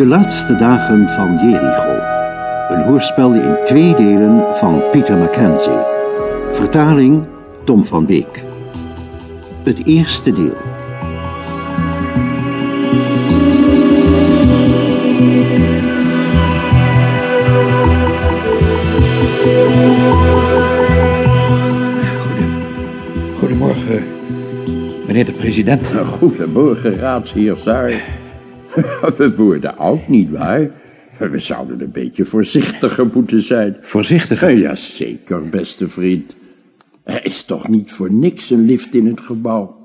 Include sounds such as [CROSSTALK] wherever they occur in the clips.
De laatste dagen van Jericho. Een hoorspel in twee delen van Peter Mackenzie. Vertaling Tom van Beek. Het eerste deel. Goedemorgen, meneer de president. Goedemorgen, raadsheer Saar. [LAUGHS] We worden oud, nietwaar? We zouden een beetje voorzichtiger moeten zijn. Voorzichtiger? Jazeker, beste vriend. Er is toch niet voor niks een lift in het gebouw?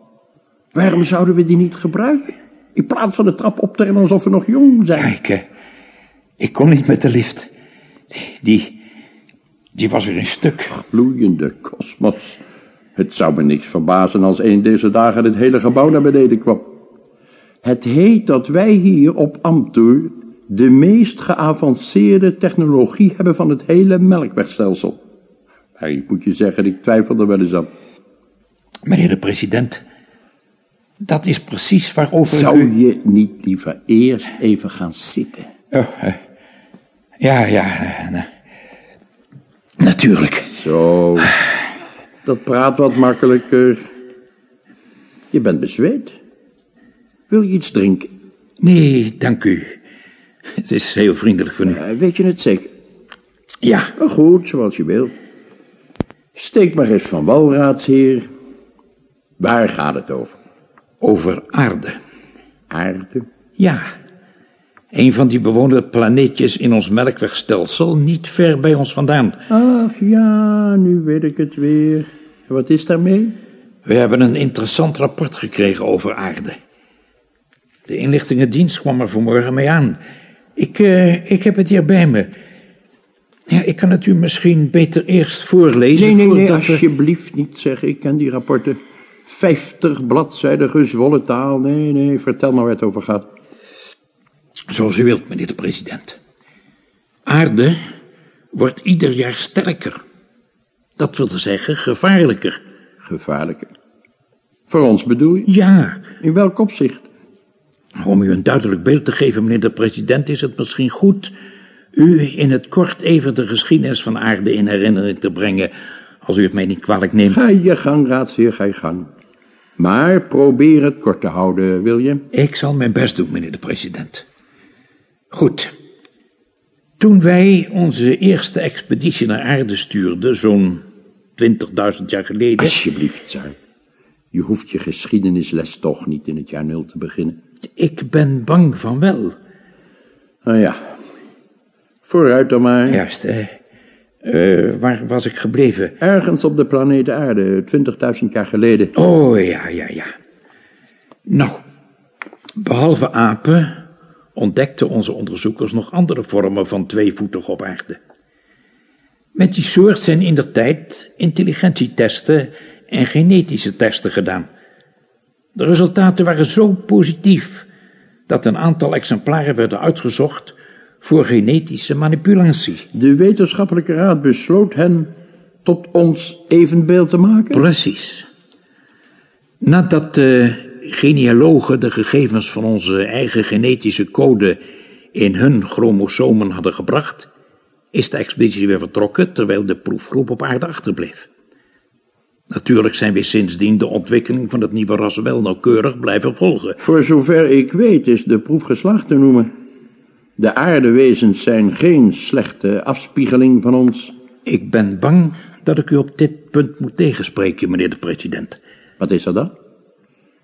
Waarom zouden we die niet gebruiken? In plaats van de trap op te rennen alsof we nog jong zijn. Kijk, eh, ik kon niet met de lift. Die, die was weer een stuk. Gloeiende kosmos. Het zou me niks verbazen als een deze dagen het hele gebouw naar beneden kwam. Het heet dat wij hier op Amtur de meest geavanceerde technologie hebben van het hele melkwegstelsel. Maar ik moet je zeggen, ik twijfel er wel eens aan. Meneer de president, dat is precies waarover Zou u... je niet liever eerst even gaan zitten? Oh, eh, ja, ja, eh, na- natuurlijk. Zo, dat praat wat makkelijker. Je bent bezweet. Wil je iets drinken? Nee, dank u. Het is heel vriendelijk van u. Eh, weet je het zeker? Ja, Nou, goed, zoals je wil. Steek maar eens van wal, raadsheer. Waar gaat het over? over aarde. Aarde? Ja, een van die bewoonde planeetjes in ons melkwegstelsel, niet ver bij ons vandaan. Ach ja, nu weet ik het weer. Wat is daarmee? We hebben een interessant rapport gekregen over aarde. De inlichtingendienst kwam er vanmorgen mee aan. Ik, eh, ik heb het hier bij me. Ja, ik kan het u misschien beter eerst voorlezen. Nee, nee, nee, we- alsjeblieft niet zeggen. Ik ken die rapporten. Vijftig bladzijden gezwollen taal. Nee, nee, vertel maar waar het over gaat. Zoals u wilt, meneer de president. Aarde wordt ieder jaar sterker. Dat wil zeggen gevaarlijker. Gevaarlijker. Voor ons bedoel je? Ja, In welk opzicht? Om u een duidelijk beeld te geven, meneer de president, is het misschien goed u in het kort even de geschiedenis van aarde in herinnering te brengen, als u het mij niet kwalijk neemt. Ga je gang, raadsheer, ga je gang. Maar probeer het kort te houden, wil je? Ik zal mijn best doen, meneer de president. Goed. Toen wij onze eerste expeditie naar aarde stuurden, zo'n 20.000 jaar geleden. Alsjeblieft, Saar. Je hoeft je geschiedenisles toch niet in het jaar nul te beginnen. Ik ben bang van wel. Nou ja, vooruit dan maar. Juist, eh, eh, waar was ik gebleven? Ergens op de planeet Aarde, 20.000 jaar geleden. Oh, ja, ja, ja. Nou, behalve apen ontdekten onze onderzoekers nog andere vormen van tweevoetig op aarde. Met die soort zijn in der tijd intelligentietesten en genetische testen gedaan. De resultaten waren zo positief dat een aantal exemplaren werden uitgezocht voor genetische manipulatie. De wetenschappelijke raad besloot hen tot ons evenbeeld te maken. Precies. Nadat de genealogen de gegevens van onze eigen genetische code in hun chromosomen hadden gebracht, is de expeditie weer vertrokken terwijl de proefgroep op aarde achterbleef. Natuurlijk zijn we sindsdien de ontwikkeling van het nieuwe ras wel nauwkeurig blijven volgen. Voor zover ik weet is de proef geslaagd te noemen. De aardewezens zijn geen slechte afspiegeling van ons. Ik ben bang dat ik u op dit punt moet tegenspreken, meneer de president. Wat is er dan?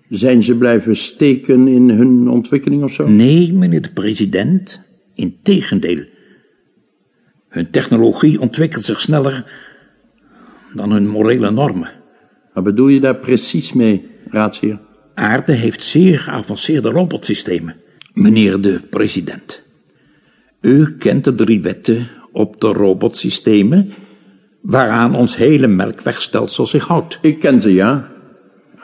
Zijn ze blijven steken in hun ontwikkeling of zo? Nee, meneer de president, integendeel. Hun technologie ontwikkelt zich sneller dan hun morele normen. Wat bedoel je daar precies mee, raadsheer? Aarde heeft zeer geavanceerde robotsystemen, meneer de president. U kent de drie wetten op de robotsystemen waaraan ons hele melkwegstelsel zich houdt. Ik ken ze, ja.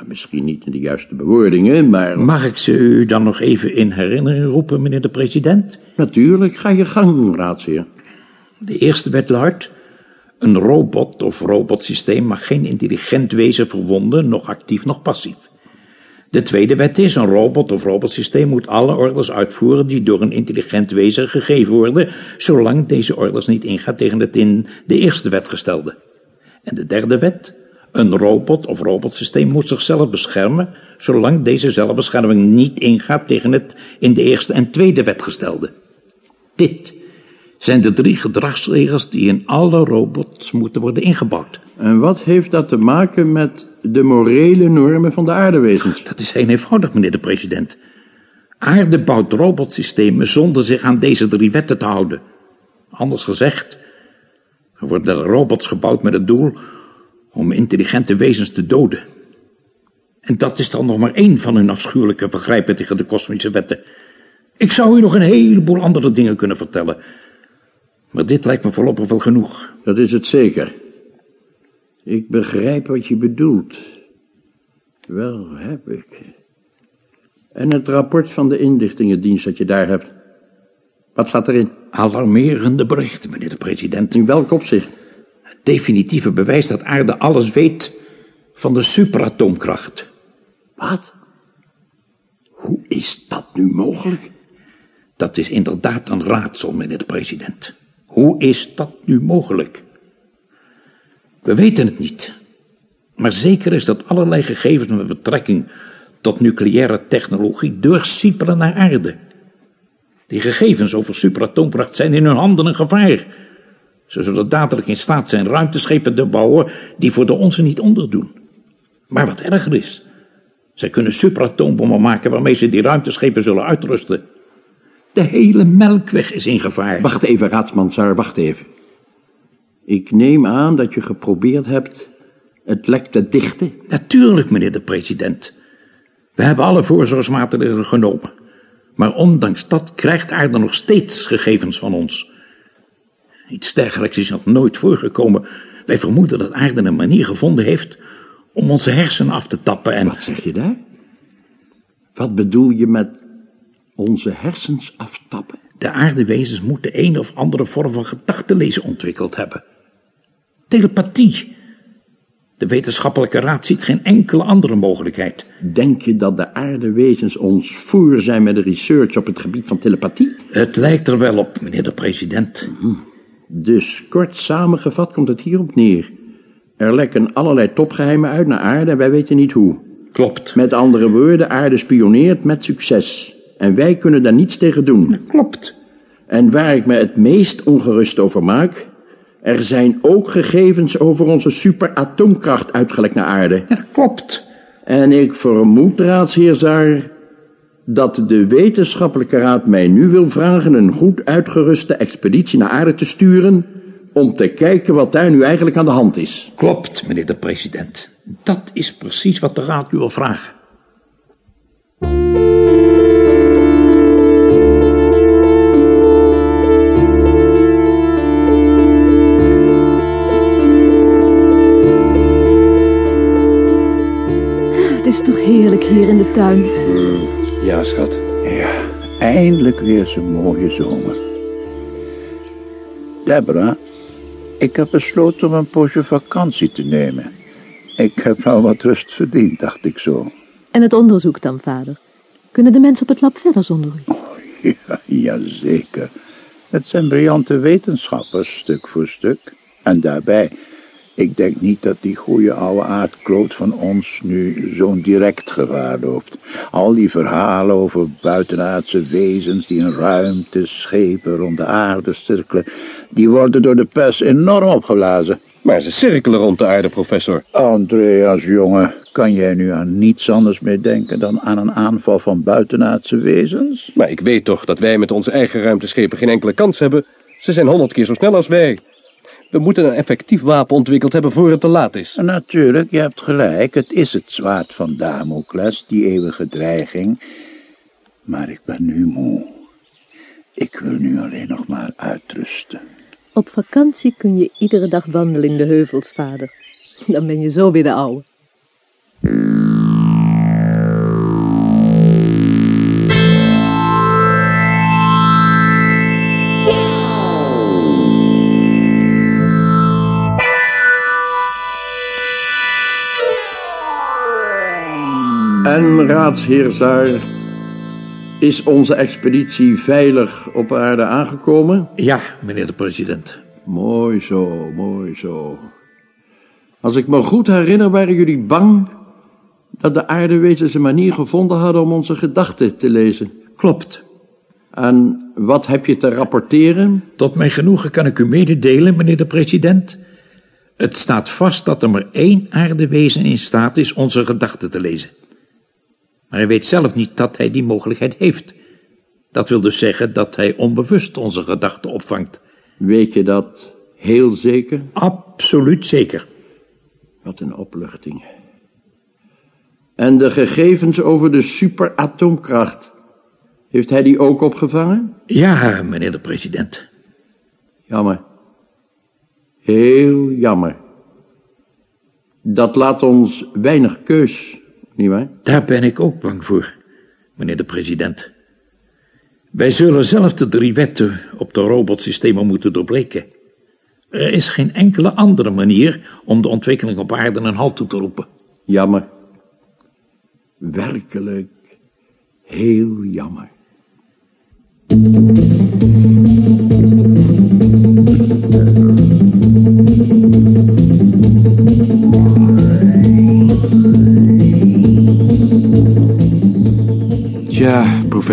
Misschien niet in de juiste bewoordingen, maar Mag ik ze u dan nog even in herinnering roepen, meneer de president? natuurlijk ga je gang, raadsheer. De eerste wet luidt... Een robot of robotsysteem mag geen intelligent wezen verwonden, nog actief, nog passief. De tweede wet is, een robot of robotsysteem moet alle orders uitvoeren die door een intelligent wezen gegeven worden, zolang deze orders niet ingaat tegen het in de eerste wet gestelde. En de derde wet, een robot of robotsysteem moet zichzelf beschermen, zolang deze zelfbescherming niet ingaat tegen het in de eerste en tweede wet gestelde. Dit zijn de drie gedragsregels die in alle robots moeten worden ingebouwd. En wat heeft dat te maken met de morele normen van de aardewezens? Dat is heel eenvoudig, meneer de president. Aarde bouwt robotsystemen zonder zich aan deze drie wetten te houden. Anders gezegd, er worden robots gebouwd met het doel om intelligente wezens te doden. En dat is dan nog maar één van hun afschuwelijke vergrijpen tegen de kosmische wetten. Ik zou u nog een heleboel andere dingen kunnen vertellen. Maar dit lijkt me voorlopig wel genoeg. Dat is het zeker. Ik begrijp wat je bedoelt. Wel heb ik. En het rapport van de inlichtingendienst dat je daar hebt. Wat staat erin? Alarmerende berichten, meneer de president. In welk opzicht? Het definitieve bewijs dat aarde alles weet van de superatoomkracht. Wat? Hoe is dat nu mogelijk? Dat is inderdaad een raadsel, meneer de president. Hoe is dat nu mogelijk? We weten het niet. Maar zeker is dat allerlei gegevens met betrekking tot nucleaire technologie doorsiepelen naar aarde. Die gegevens over superatoomkracht zijn in hun handen een gevaar. Ze zullen dadelijk in staat zijn ruimteschepen te bouwen die voor de onze niet onderdoen. Maar wat erger is, zij kunnen superatoombommen maken waarmee ze die ruimteschepen zullen uitrusten. De hele melkweg is in gevaar. Wacht even, raadsman Sar, wacht even. Ik neem aan dat je geprobeerd hebt het lek te dichten. Natuurlijk, meneer de president. We hebben alle voorzorgsmaatregelen genomen. Maar ondanks dat krijgt aarde nog steeds gegevens van ons. Iets dergelijks is nog nooit voorgekomen. Wij vermoeden dat aarde een manier gevonden heeft om onze hersenen af te tappen en... Wat zeg je daar? Wat bedoel je met onze hersens aftappen? De aardewezens moeten een of andere vorm van gedachtenlezen ontwikkeld hebben. Telepathie. De wetenschappelijke raad ziet geen enkele andere mogelijkheid. Denk je dat de aardewezens ons voor zijn met de research op het gebied van telepathie? Het lijkt er wel op, meneer de president. Dus kort samengevat komt het hierop neer. Er lekken allerlei topgeheimen uit naar aarde en wij weten niet hoe. Klopt. Met andere woorden, aarde spioneert met succes. En wij kunnen daar niets tegen doen. Klopt. En waar ik me het meest ongerust over maak... er zijn ook gegevens over onze superatoomkracht uitgelekt naar aarde. Ja, klopt. En ik vermoed, raadsheer Zaar... dat de wetenschappelijke raad mij nu wil vragen... een goed uitgeruste expeditie naar aarde te sturen... om te kijken wat daar nu eigenlijk aan de hand is. Klopt, meneer de president. Dat is precies wat de raad u wil vragen. Is toch heerlijk hier in de tuin. Ja, schat. Ja, eindelijk weer zo'n mooie zomer. Deborah, ik heb besloten om een poosje vakantie te nemen. Ik heb wel wat rust verdiend, dacht ik zo. En het onderzoek dan, vader? Kunnen de mensen op het lab verder zonder u? [LAUGHS] Ja, jazeker. Het zijn briljante wetenschappers, stuk voor stuk. En daarbij, ik denk niet dat die goede oude aardkloot van ons nu zo'n direct gevaar loopt. Al die verhalen over buitenaardse wezens die in ruimteschepen rond de aarde cirkelen, die worden door de pers enorm opgeblazen. Maar ze cirkelen rond de aarde, professor. Andreas, jongen, kan jij nu aan niets anders meer denken dan aan een aanval van buitenaardse wezens? Maar ik weet toch dat wij met onze eigen ruimteschepen geen enkele kans hebben. Ze zijn honderd keer zo snel als wij. We moeten een effectief wapen ontwikkeld hebben voor het te laat is. Natuurlijk, je hebt gelijk. Het is het zwaard van Damocles, die eeuwige dreiging. Maar ik ben nu moe. Ik wil nu alleen nog maar uitrusten. Op vakantie kun je iedere dag wandelen in de heuvels, vader. Dan ben je zo weer de oude. En raadsheer Zaar, is onze expeditie veilig op aarde aangekomen? Ja, meneer de president. Mooi zo, mooi zo. Als ik me goed herinner, waren jullie bang dat de aardewezens een manier gevonden hadden om onze gedachten te lezen. Klopt. En wat heb je te rapporteren? Tot mijn genoegen kan ik u mededelen, meneer de president. Het staat vast dat er maar één aardewezen in staat is onze gedachten te lezen. Maar hij weet zelf niet dat hij die mogelijkheid heeft. Dat wil dus zeggen dat hij onbewust onze gedachten opvangt. Weet je dat heel zeker? Absoluut zeker. Wat een opluchting. En de gegevens over de superatoomkracht, heeft hij die ook opgevangen? Ja, meneer de president. Jammer. Heel jammer. Dat laat ons weinig keus, Daar ben ik ook bang voor, meneer de president. Wij zullen zelf de drie wetten op de robotsystemen moeten doorbreken. Er is geen enkele andere manier om de ontwikkeling op aarde een halt toe te roepen. Jammer. Werkelijk heel jammer.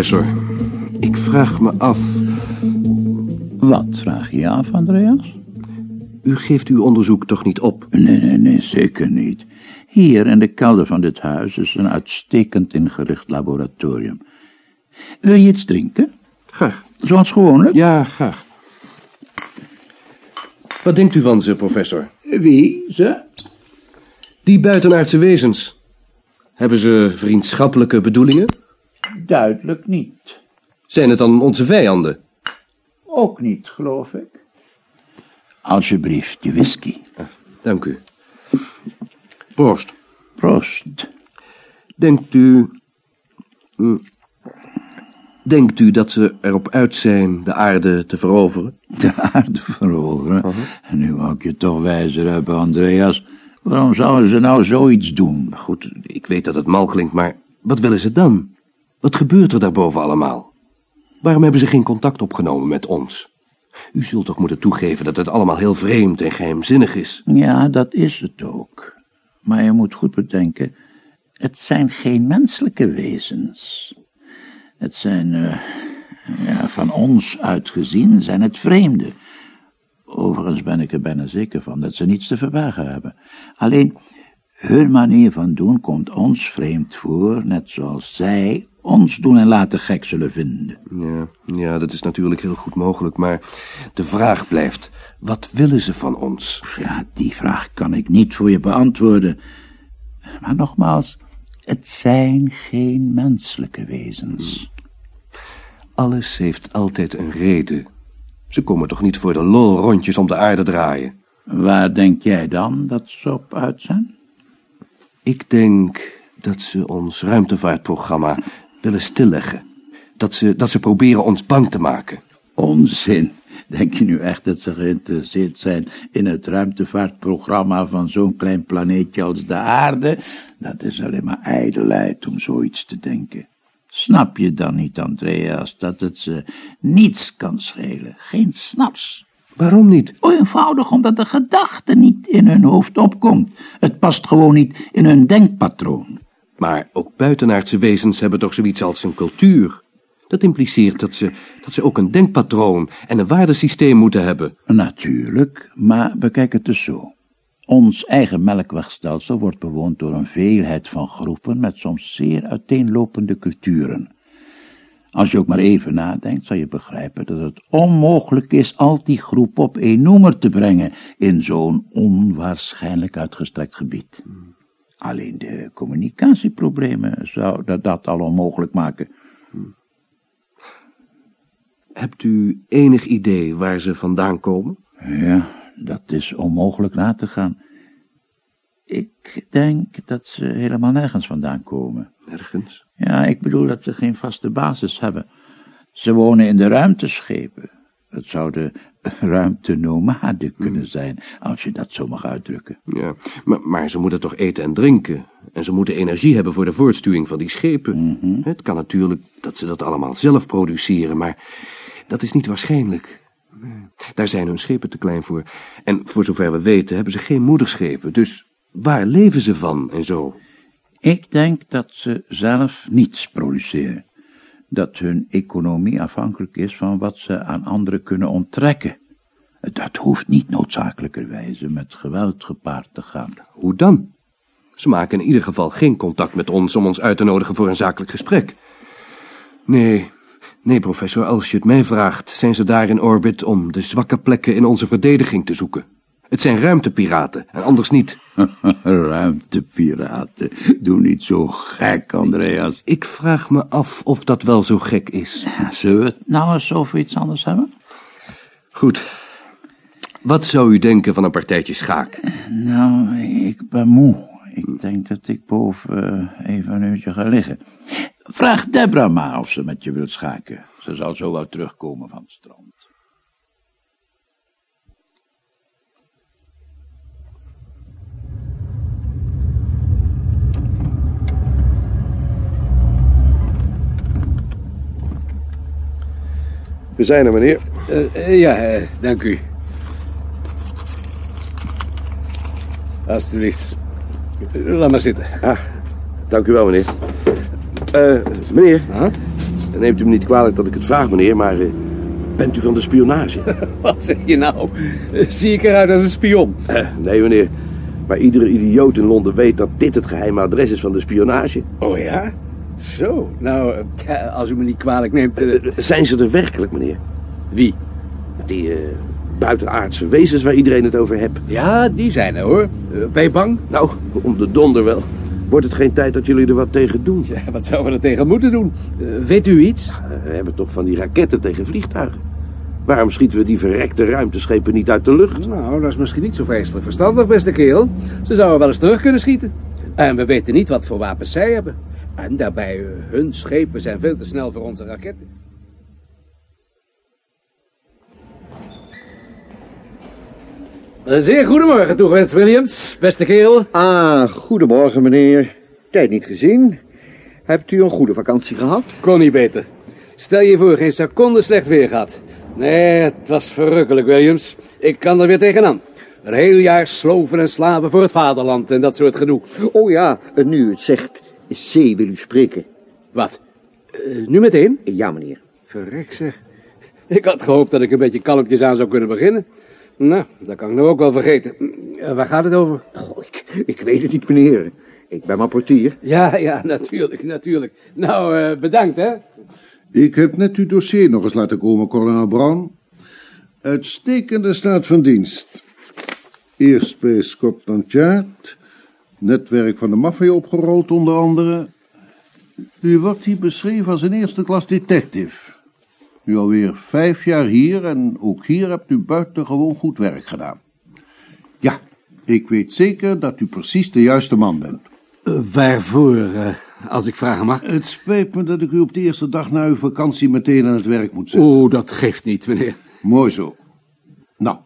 Professor. Ik vraag me af. Wat vraag je af, Andreas? U geeft uw onderzoek toch niet op? Nee, nee, nee, zeker niet. Hier in de kelder van dit huis is een uitstekend ingericht laboratorium. Wil je iets drinken? Graag. Zoals gewoonlijk? Ja, graag. Wat denkt u van ze, professor? Wie? Ze? Die buitenaardse wezens. Hebben ze vriendschappelijke bedoelingen? Duidelijk niet. Zijn het dan onze vijanden? Ook niet, geloof ik. Alsjeblieft, je whisky. Dank u. Proost. Proost. Denkt u... hm, Denkt u dat ze erop uit zijn de aarde te veroveren? De aarde veroveren. En nu wou ik je toch wijzer hebben, Andreas. Waarom zouden ze nou zoiets doen? Goed, ik weet dat het mal klinkt, maar wat willen ze dan? Wat gebeurt er daarboven allemaal? Waarom hebben ze geen contact opgenomen met ons? U zult toch moeten toegeven dat het allemaal heel vreemd en geheimzinnig is. Ja, dat is het ook. Maar je moet goed bedenken, het zijn geen menselijke wezens. Het zijn, eh, ja, van ons uitgezien, zijn het vreemden. Overigens ben ik er bijna zeker van dat ze niets te verbergen hebben. Alleen, hun manier van doen komt ons vreemd voor, net zoals zij ons doen en laten gek zullen vinden. Ja, ja, dat is natuurlijk heel goed mogelijk, maar de vraag blijft, wat willen ze van ons? Ja, die vraag kan ik niet voor je beantwoorden. Maar nogmaals, het zijn geen menselijke wezens. Alles heeft altijd een reden. Ze komen toch niet voor de lol rondjes om de aarde draaien? Waar denk jij dan dat ze op uit zijn? Ik denk dat ze ons ruimtevaartprogramma willen stilleggen. Dat ze, dat ze proberen ons bang te maken. Onzin. Denk je nu echt dat ze geïnteresseerd zijn in het ruimtevaartprogramma van zo'n klein planeetje als de aarde? Dat is alleen maar ijdelheid om zoiets te denken. Snap je dan niet, Andreas, dat het ze niets kan schelen? Geen snaps. Waarom niet? Eenvoudig omdat de gedachte niet in hun hoofd opkomt. Het past gewoon niet in hun denkpatroon. Maar ook buitenaardse wezens hebben toch zoiets als een cultuur. Dat impliceert dat ze, dat ze ook een denkpatroon en een waardesysteem moeten hebben. Natuurlijk, maar bekijk het dus zo. Ons eigen melkwegstelsel wordt bewoond door een veelheid van groepen met soms zeer uiteenlopende culturen. Als je ook maar even nadenkt, zal je begrijpen dat het onmogelijk is al die groepen op één noemer te brengen in zo'n onwaarschijnlijk uitgestrekt gebied. Alleen de communicatieproblemen zouden dat al onmogelijk maken. Hebt u enig idee waar ze vandaan komen? Ja, dat is onmogelijk na te gaan. Ik denk dat ze helemaal nergens vandaan komen. Nergens. Ja, ik bedoel dat ze geen vaste basis hebben. Ze wonen in de ruimteschepen. Het zouden ruimtenomaden kunnen zijn, als je dat zo mag uitdrukken. Ja, maar, maar ze moeten toch eten en drinken. En ze moeten energie hebben voor de voortstuwing van die schepen. Het kan natuurlijk dat ze dat allemaal zelf produceren, maar dat is niet waarschijnlijk. Daar zijn hun schepen te klein voor. En voor zover we weten hebben ze geen moederschepen. Dus waar leven ze van en zo? Ik denk dat ze zelf niets produceren. Dat hun economie afhankelijk is van wat ze aan anderen kunnen onttrekken. Dat hoeft niet noodzakelijkerwijze met geweld gepaard te gaan. Hoe dan? Ze maken in ieder geval geen contact met ons om ons uit te nodigen voor een zakelijk gesprek. Nee, nee, professor, als je het mij vraagt, zijn ze daar in orbit om de zwakke plekken in onze verdediging te zoeken. Het zijn ruimtepiraten en anders niet. [LAUGHS] Ruimtepiraten. Doe niet zo gek, Andreas. Ik vraag me af of dat wel zo gek is. [LAUGHS] Zullen we het nou eens over iets anders hebben? Goed. Wat zou u denken van een partijtje schaak? Nou, ik ben moe. Ik denk dat ik boven eh, even een uurtje ga liggen. Vraag Debra maar of ze met je wilt schaken. Ze zal zo wel terugkomen van het strand. We zijn er, meneer. Uh, ja, uh, dank u. Alsjeblieft. Laat maar zitten. Ah, dank u wel, meneer. Uh, meneer, huh? neemt u me niet kwalijk dat ik het vraag, meneer, maar bent u van de spionage? [LAUGHS] Wat zeg je nou? Zie ik eruit als een spion? nee, meneer. Maar iedere idioot in Londen weet dat dit het geheime adres is van de spionage. Oh ja? Zo, nou, als u me niet kwalijk neemt... Uh... Zijn ze er werkelijk, meneer? Wie? Die uh, buitenaardse wezens waar iedereen het over hebt. Ja, die zijn er, hoor. Ben je bang? Nou, om de donder wel. Wordt het geen tijd dat jullie er wat tegen doen? Ja, wat zouden we er tegen moeten doen? weet u iets? we hebben toch van die raketten tegen vliegtuigen. Waarom schieten we die verrekte ruimteschepen niet uit de lucht? Nou, dat is misschien niet zo vreselijk verstandig, beste kerel. Ze zouden wel eens terug kunnen schieten. En we weten niet wat voor wapens zij hebben. En daarbij, hun schepen zijn veel te snel voor onze raketten. Een zeer goedemorgen toegewenst, Williams, beste kerel. Ah, goedemorgen, meneer. Tijd niet gezien. Hebt u een goede vakantie gehad? Kon niet beter. Stel je voor, geen seconde slecht weer gehad. Nee, het was verrukkelijk, Williams. Ik kan er weer tegenaan. Een heel jaar sloven en slaven voor het vaderland en dat soort gedoe. Oh ja, nu u het zegt, C wil u spreken. Wat? Uh, nu meteen? Ja, meneer. Verrek zeg. Ik had gehoopt dat ik een beetje kalmpjes aan zou kunnen beginnen. Nou, dat kan ik nou ook wel vergeten. Uh, waar gaat het over? Oh, ik, ik weet het niet, meneer. Ik ben maar portier. Ja, ja, natuurlijk, natuurlijk. Nou, uh, bedankt, hè. Ik heb net uw dossier nog eens laten komen, kolonel Brown. Uitstekende staat van dienst. Eerst bij Scotland Yard, netwerk van de maffia opgerold onder andere. U wordt hier beschreven als een eerste klas detective. Nu alweer vijf jaar hier en ook hier hebt u buitengewoon goed werk gedaan. Ja, ik weet zeker dat u precies de juiste man bent. Uh, waarvoor, uh, als ik vragen mag? Het spijt me dat ik u op de eerste dag na uw vakantie meteen aan het werk moet zetten. Oh, dat geeft niet, meneer. Mooi zo. Nou,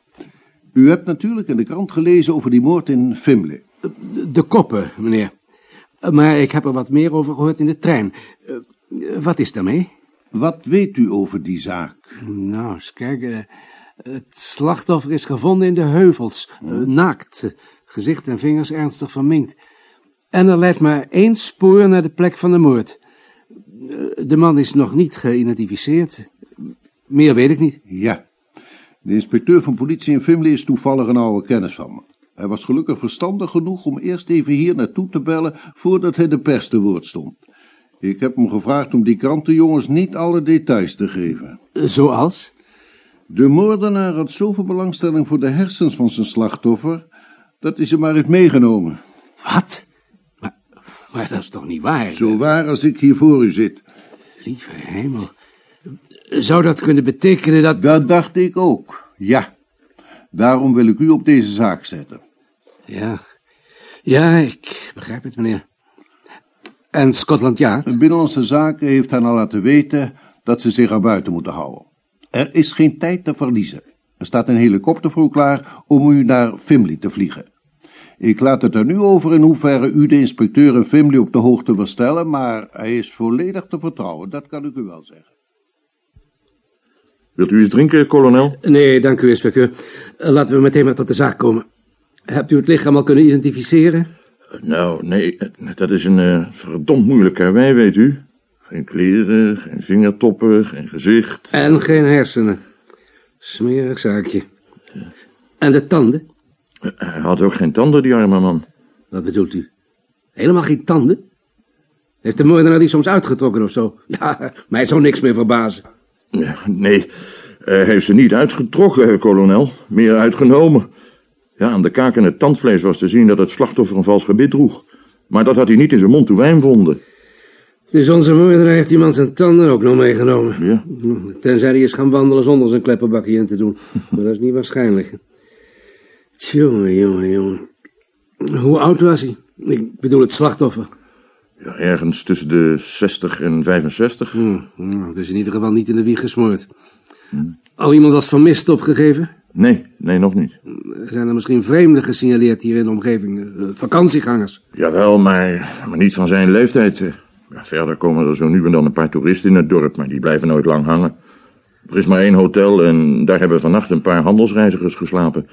u hebt natuurlijk in de krant gelezen over die moord in Fimley. De, de koppen, meneer. Maar ik heb er wat meer over gehoord in de trein. Uh, wat is daarmee? Wat weet u over die zaak? Nou, eens kijken. Het slachtoffer is gevonden in de heuvels. Hmm. naakt. Gezicht en vingers ernstig verminkt. En er leidt maar één spoor naar de plek van de moord. De man is nog niet geïdentificeerd. Meer weet ik niet. Ja. De inspecteur van politie in Fimley is toevallig een oude kennis van me. Hij was gelukkig verstandig genoeg om eerst even hier naartoe te bellen voordat hij de pers te woord stond. Ik heb hem gevraagd om die krantenjongens niet alle details te geven. Zoals? De moordenaar had zoveel belangstelling voor de hersens van zijn slachtoffer, dat hij ze maar heeft meegenomen. Wat? Maar, maar dat is toch niet waar? Zo waar als ik hier voor u zit. Lieve hemel. Zou dat kunnen betekenen dat... Dat dacht ik ook, ja. Daarom wil ik u op deze zaak zetten. Ja, ja, ik begrijp het, meneer. En Scotland Yard? Binnenlandse Zaken heeft hen al laten weten dat ze zich aan buiten moeten houden. Er is geen tijd te verliezen. Er staat een helikopter voor u klaar om u naar Fimley te vliegen. Ik laat het er nu over in hoeverre u de inspecteur en Fimley op de hoogte wil stellen, maar hij is volledig te vertrouwen, dat kan ik u wel zeggen. Wilt u iets drinken, kolonel? Nee, dank u, inspecteur. Laten we meteen maar tot de zaak komen. Hebt u het lichaam al kunnen identificeren? Nou, nee, dat is een eh, verdomd moeilijk karwei, weet u. Geen kleren, geen vingertoppen, geen gezicht. En geen hersenen. Smerig zaakje. En de tanden? Hij had ook geen tanden, die arme man. Wat bedoelt u? Helemaal geen tanden? Heeft de moordenaar die soms uitgetrokken of zo? [LAUGHS] Ja, mij zou niks meer verbazen. Nee, hij heeft ze niet uitgetrokken, kolonel. Meer uitgenomen. Ja, aan de kaak en het tandvlees was te zien dat het slachtoffer een vals gebit droeg. Maar dat had hij niet in zijn mond toen wij hem vonden. Dus onze moordenaar heeft die man zijn tanden ook nog meegenomen. Ja. Tenzij hij is gaan wandelen zonder zijn kleppenbakje in te doen. [LAUGHS] Maar dat is niet waarschijnlijk. Tjonge, jongen, jongen. Hoe oud was hij? Ik bedoel het slachtoffer. Ja, ergens tussen de 60 en 65. Hm, nou, dus in ieder geval niet in de wieg gesmoord. Al iemand als vermist opgegeven? Nee, nee, nog niet. Zijn er misschien vreemden gesignaleerd hier in de omgeving? Eh, vakantiegangers? Jawel, maar, maar niet van zijn leeftijd. eh. Ja, verder komen er zo nu en dan een paar toeristen in het dorp, maar die blijven nooit lang hangen. Er is maar één hotel en daar hebben vannacht een paar handelsreizigers geslapen.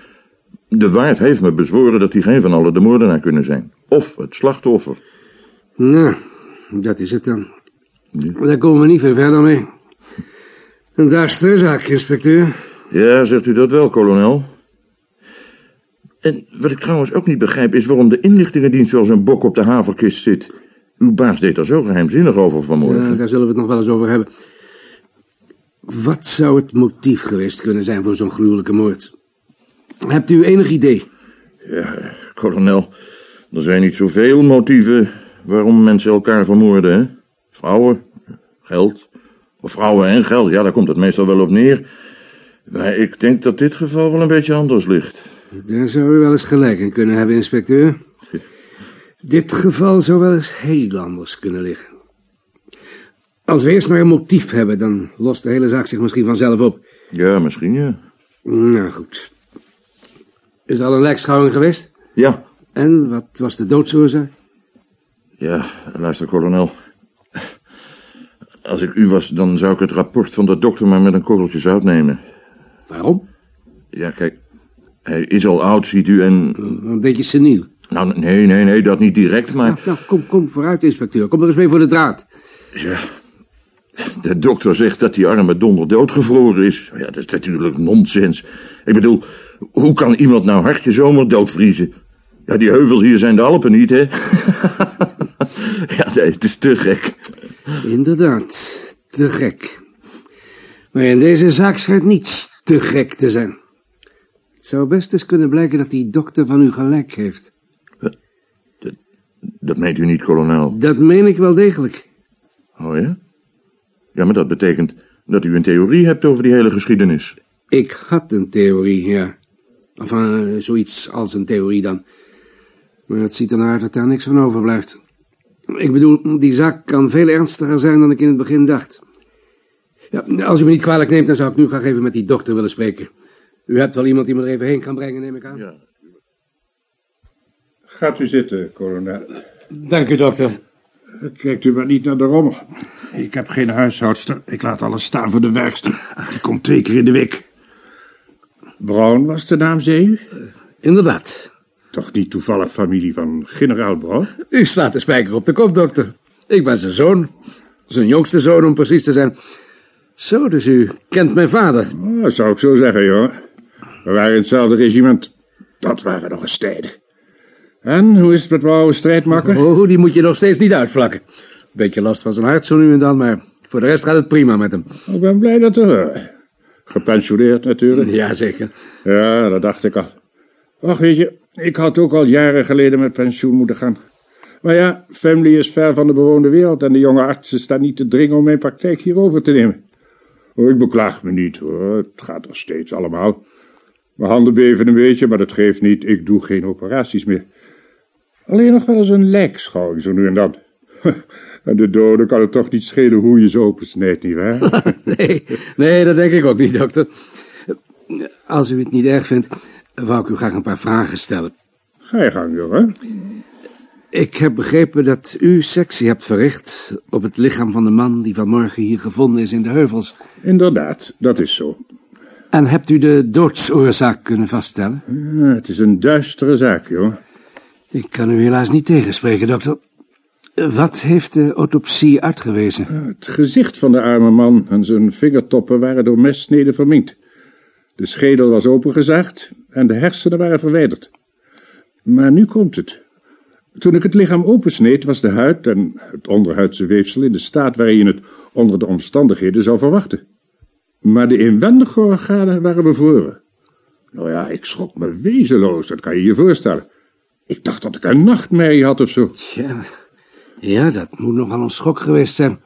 De waard heeft me bezworen dat die geen van allen de moordenaar kunnen zijn. Of het slachtoffer. Nou, dat is het dan. Daar komen we niet veel verder mee. En daar is de zaak, inspecteur. Ja, zegt u dat wel, kolonel? En wat ik trouwens ook niet begrijp is waarom de inlichtingendienst zoals een bok op de haverkist zit. Uw baas deed daar zo geheimzinnig over vanmorgen. Ja, daar zullen we het nog wel eens over hebben. Wat zou het motief geweest kunnen zijn voor zo'n gruwelijke moord? Hebt u enig idee? Ja, kolonel, er zijn niet zoveel motieven waarom mensen elkaar vermoorden, hè? Vrouwen, geld, of vrouwen en geld, ja, daar komt het meestal wel op neer. Maar ik denk dat dit geval wel een beetje anders ligt. Daar zou u wel eens gelijk in kunnen hebben, inspecteur. Dit geval zou wel eens heel anders kunnen liggen. Als we eerst maar een motief hebben, dan lost de hele zaak zich misschien vanzelf op. Ja, misschien ja. Nou goed. Is er al een lijkschouwing geweest? Ja. En wat was de doodsoorzaak? Ja, luister, kolonel. Als ik u was, dan zou ik het rapport van de dokter maar met een korreltje zout nemen. Waarom? Ja, kijk, hij is al oud, ziet u, en... Een beetje seniel. Nou, nee, nee, nee, dat niet direct, maar... Nou, nou, kom, kom vooruit, inspecteur. Kom er eens mee voor de draad. Ja, de dokter zegt dat die arme donder doodgevroren is. Ja, dat is natuurlijk nonsens. Ik bedoel, hoe kan iemand nou hartje zomer doodvriezen? Ja, die heuvels hier zijn de Alpen niet, hè? [LAUGHS] ja, nee, het is te gek. Inderdaad, te gek. Maar in deze zaak schijnt niets te gek te zijn. Het zou best eens kunnen blijken dat die dokter van u gelijk heeft. Dat meent u niet, kolonel. Dat meen ik wel degelijk. Oh ja? Ja, maar dat betekent dat u een theorie hebt over die hele geschiedenis. Ik had een theorie, ja. Of eh, zoiets als een theorie dan. Maar het ziet ernaar dat daar niks van overblijft. Ik bedoel, die zaak kan veel ernstiger zijn dan ik in het begin dacht. Ja, als u me niet kwalijk neemt, dan zou ik nu graag even met die dokter willen spreken. U hebt wel iemand die me er even heen kan brengen, neem ik aan? Ja. Gaat u zitten, kolonel. Dank u, dokter. Kijkt u maar niet naar de rommel. Ik heb geen huishoudster. Ik laat alles staan voor de werkster. Die komt twee keer in de week. Brown was de naam, zei u? Inderdaad. Toch niet toevallig familie van generaal Brown? U slaat de spijker op de kop, dokter. Ik ben zijn zoon. Zijn jongste zoon, om precies te zijn. Zo, dus u kent mijn vader. Oh, dat zou ik zo zeggen, jongen. We waren in hetzelfde regiment. Dat waren nog eens tijden. En, hoe is het met mijn oude strijdmakker? Oh, die moet je nog steeds niet uitvlakken. Beetje last van zijn hart zo nu en dan, maar voor de rest gaat het prima met hem. Ik ben blij dat te horen. Gepensioneerd natuurlijk. Ja, zeker. Ja, dat dacht ik al. Ach, weet je, ik had ook al jaren geleden met pensioen moeten gaan. Maar ja, family is ver van de bewoonde wereld en de jonge artsen staan niet te dringen om mijn praktijk hier over te nemen. Oh, ik beklaag me niet hoor, het gaat nog steeds allemaal. Mijn handen beven een beetje, maar dat geeft niet, ik doe geen operaties meer. Alleen nog wel eens een lijkschouwing zo nu en dan. [LAUGHS] En de doden kan het toch niet schelen hoe je ze opensnijdt, nietwaar? [LAUGHS] nee, nee, dat denk ik ook niet, dokter. Als u het niet erg vindt, wou ik u graag een paar vragen stellen. Ga je gang, jongen. Ik heb begrepen dat u sectie hebt verricht op het lichaam van de man die vanmorgen hier gevonden is in de heuvels. Inderdaad, dat is zo. En hebt u de doodsoorzaak kunnen vaststellen? Ja, het is een duistere zaak, jongen. Ik kan u helaas niet tegenspreken, dokter. Wat heeft de autopsie uitgewezen? Het gezicht van de arme man en zijn vingertoppen waren door messneden verminkt. De schedel was opengezaagd en de hersenen waren verwijderd. Maar nu komt het. Toen ik het lichaam opensneed, was de huid en het onderhuidse weefsel in de staat waarin je het onder de omstandigheden zou verwachten. Maar de inwendige organen waren bevroren. Nou ja, ik schrok me wezenloos, dat kan je je voorstellen. Ik dacht dat ik een nachtmerrie had of zo. Tja, ja, dat moet nogal een schok geweest zijn.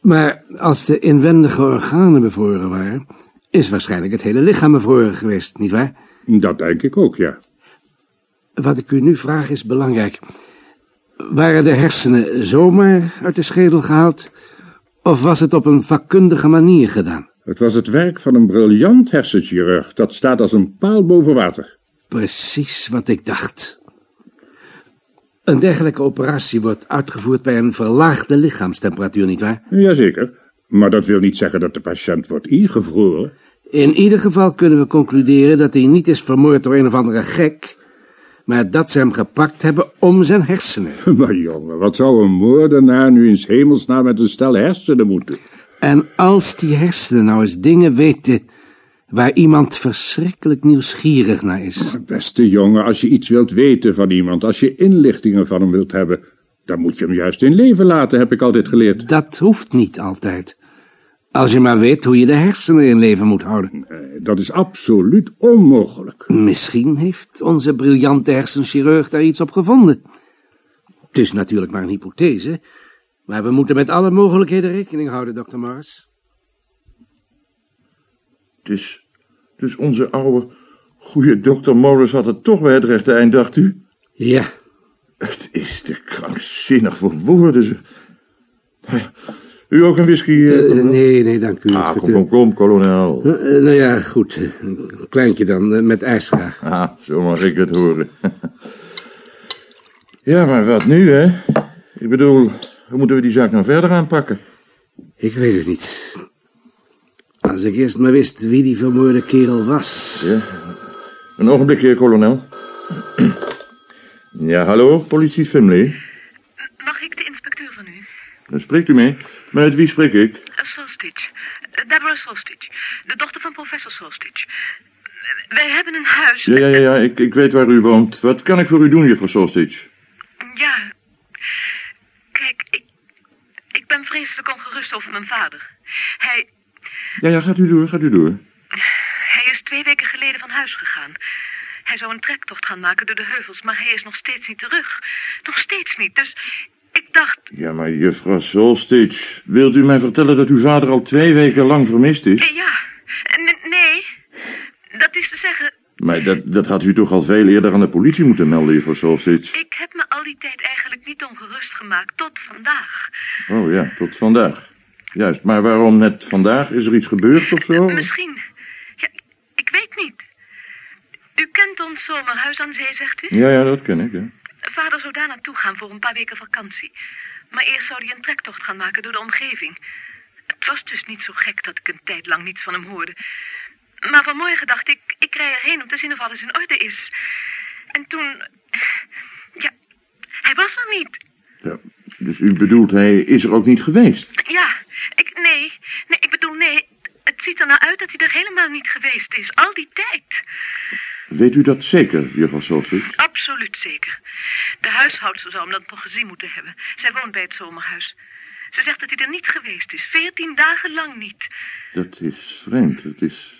Maar als de inwendige organen bevroren waren, is waarschijnlijk het hele lichaam bevroren geweest, nietwaar? Dat denk ik ook, ja. Wat ik u nu vraag is belangrijk. Waren de hersenen zomaar uit de schedel gehaald, of was het op een vakkundige manier gedaan? Het was het werk van een briljant hersenchirurg. Dat staat als een paal boven water. Precies wat ik dacht. Een dergelijke operatie wordt uitgevoerd bij een verlaagde lichaamstemperatuur, nietwaar? Jazeker. Maar dat wil niet zeggen dat de patiënt wordt ingevroren. In ieder geval kunnen we concluderen dat hij niet is vermoord door een of andere gek, maar dat ze hem gepakt hebben om zijn hersenen. [LAUGHS] Maar jongen, wat zou een moordenaar nu in hemelsnaam met een stel hersenen moeten? En als die hersenen nou eens dingen weten waar iemand verschrikkelijk nieuwsgierig naar is. Beste jongen, als je iets wilt weten van iemand, als je inlichtingen van hem wilt hebben, dan moet je hem juist in leven laten, heb ik altijd geleerd. Dat hoeft niet altijd. Als je maar weet hoe je de hersenen in leven moet houden. Dat is absoluut onmogelijk. Misschien heeft onze briljante hersenchirurg daar iets op gevonden. Het is natuurlijk maar een hypothese, maar we moeten met alle mogelijkheden rekening houden, dokter Morris. Dus, dus onze oude, goede dokter Morris had het toch bij het rechte eind, dacht u? Ja. Het is te krankzinnig voor woorden. Nou ja, U ook een whisky? eh, Eh, nee, nee, dank u. Ah, kom, kom, kom, kolonel. Eh, eh, nou ja, goed. Een kleintje dan, eh, met ijs graag. Ah, zo mag ik het horen. [LAUGHS] ja, maar wat nu, hè? Ik bedoel, hoe moeten we die zaak nou verder aanpakken? Ik weet het niet. Als ik eerst maar wist wie die vermoorde kerel was. Ja. Een ogenblikje, kolonel. [CLEARS THROAT] ja, hallo, politie Fimley. Mag ik de inspecteur van u? Spreekt u mee. Met wie spreek ik? Uh, Solstich. Uh, Deborah Solstich. De dochter van professor Solstich. Wij hebben een huis... Ja, ja, ja, ja ik, ik weet waar u woont. Wat kan ik voor u doen, juffrouw Solstich? Ja. Kijk, ik, ik ben vreselijk ongerust over mijn vader. Hij, Ja, ja, gaat u door, gaat u door. hij is twee weken geleden van huis gegaan. Hij zou een trektocht gaan maken door de heuvels, maar hij is nog steeds niet terug. Nog steeds niet, dus dacht... Ja, maar juffrouw Solstich, wilt u mij vertellen dat uw vader al twee weken lang vermist is? Ja, N- nee. Dat is te zeggen, Maar dat, dat had u toch al veel eerder aan de politie moeten melden, juffrouw Solstich? ik heb me al die tijd eigenlijk niet ongerust gemaakt tot vandaag. Oh ja, tot vandaag. Juist, maar waarom net vandaag? Is er iets gebeurd of zo? Misschien. Ja, ik weet niet. U kent ons zomerhuis aan zee, zegt u? Ja, ja, dat ken ik, ja. Vader zou daar naartoe gaan voor een paar weken vakantie. Maar eerst zou hij een trektocht gaan maken door de omgeving. Het was dus niet zo gek dat ik een tijd lang niets van hem hoorde. Maar vanmorgen dacht ik, ik rij erheen om te zien of alles in orde is. En toen... Ja, hij was er niet. ja. Dus u bedoelt, hij is er ook niet geweest? Ja, ik... Nee, nee, ik bedoel, nee. Het ziet er nou uit dat hij er helemaal niet geweest is. Al die tijd. Weet u dat zeker, juffrouw Solstich? Absoluut zeker. De huishoudster zou hem dan toch gezien moeten hebben. Zij woont bij het zomerhuis. Ze zegt dat hij er niet geweest is. Veertien dagen lang niet. Dat is vreemd. Het is,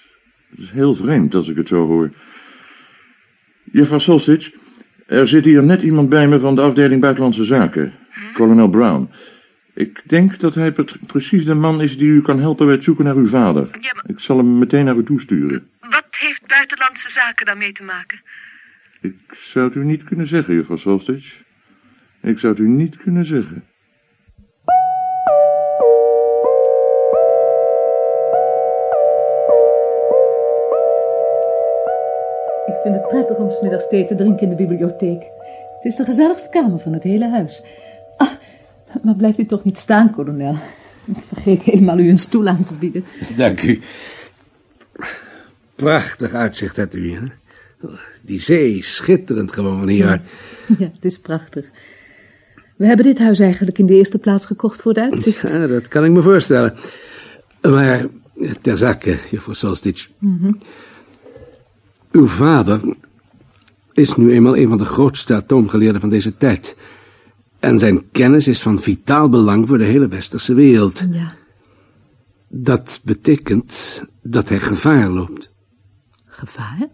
het is heel vreemd als ik het zo hoor. Juffrouw Solstich, er zit hier net iemand bij me van de afdeling Buitenlandse Zaken. Kolonel Brown. Ik denk dat hij pre- precies de man is die u kan helpen bij het zoeken naar uw vader. Ja, maar Ik zal hem meteen naar u toesturen. wat heeft buitenlandse zaken daarmee te maken? Ik zou het u niet kunnen zeggen, juffrouw Solstich. Ik zou het u niet kunnen zeggen. Ik vind het prettig om 's middags thee te drinken in de bibliotheek. Het is de gezelligste kamer van het hele huis. Ah, maar blijft u toch niet staan, kolonel? Ik vergeet helemaal u een stoel aan te bieden. Dank u. Prachtig uitzicht hebt u hier. Die zee, schitterend gewoon van hieruit. [LAUGHS] Ja, het is prachtig. We hebben dit huis eigenlijk in de eerste plaats gekocht voor het uitzicht. Ja, dat kan ik me voorstellen. Maar ter zake, juffrouw Solstich. Mhm. Uw vader is nu eenmaal een van de grootste atoomgeleerden van deze tijd. En zijn kennis is van vitaal belang voor de hele westerse wereld. Ja, Dat betekent dat hij gevaar loopt. gevaar?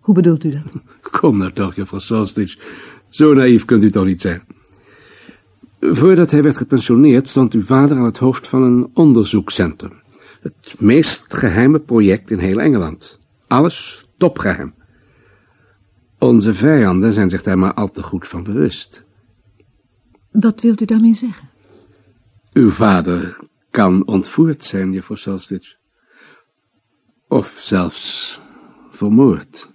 Hoe bedoelt u dat? Kom nou toch, juffrouw Solstich. Zo naïef kunt u toch niet zijn. Voordat hij werd gepensioneerd stond uw vader aan het hoofd van een onderzoekscentrum. Het meest geheime project in heel Engeland. Alles topgeheim. Onze vijanden zijn zich daar maar al te goed van bewust. Wat wilt u daarmee zeggen? Uw vader kan ontvoerd zijn, juffrouw Solstich. Of zelfs vermoord.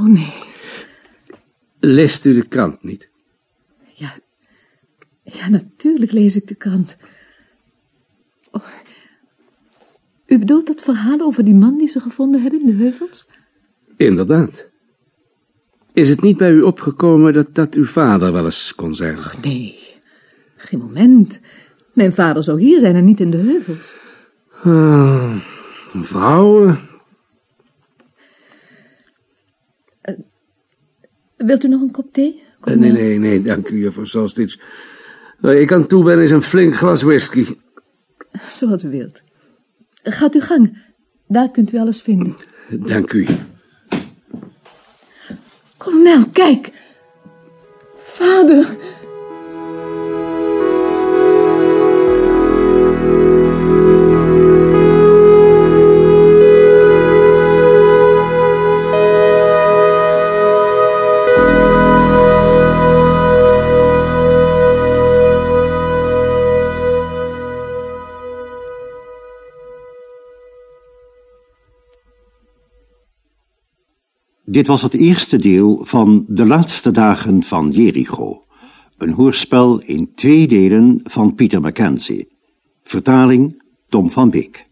Oh nee, Leest u de krant niet? ja. Ja, natuurlijk lees ik de krant. Oh. U bedoelt dat verhaal over die man die ze gevonden hebben in de heuvels? Inderdaad. Is het niet bij u opgekomen dat dat uw vader wel eens kon zijn? Nee, geen moment. Mijn vader zou hier zijn en niet in de heuvels. Ah, vrouwen. Wilt u nog een kop thee? Eh, nee, nee, nee, dank u, juffrouw Solstich. Ik aan toe ben is een flink glas whisky. Zoals u wilt. Gaat uw gang. Daar kunt u alles vinden. Dank u. Kolonel, kijk. Vader. Dit was het eerste deel van De laatste dagen van Jericho. Een hoorspel in twee delen van Pieter Mackenzie. Vertaling Tom van Beek.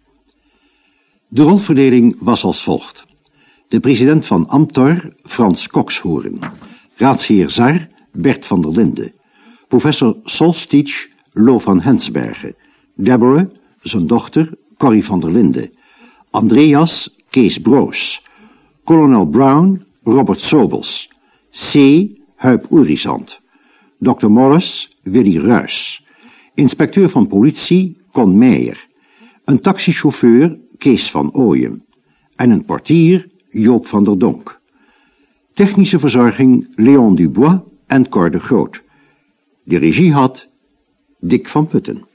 De rolverdeling was als volgt. De president van Amtor, Frans Kokshoorn. Raadsheer Zar, Bert van der Linde. Professor Solstich, Lo van Hensbergen. Deborah, zijn dochter, Corrie van der Linde. Andreas, Kees Broos. Kolonel Brown, Robert Sobels. C. Huip Oerisant. Dr. Morris, Willy Ruys. Inspecteur van politie, Con Meijer. Een taxichauffeur, Kees van Ooyen. En een portier, Joop van der Donk. Technische verzorging, Leon Dubois en Cor de Groot. De regie had Dick van Putten.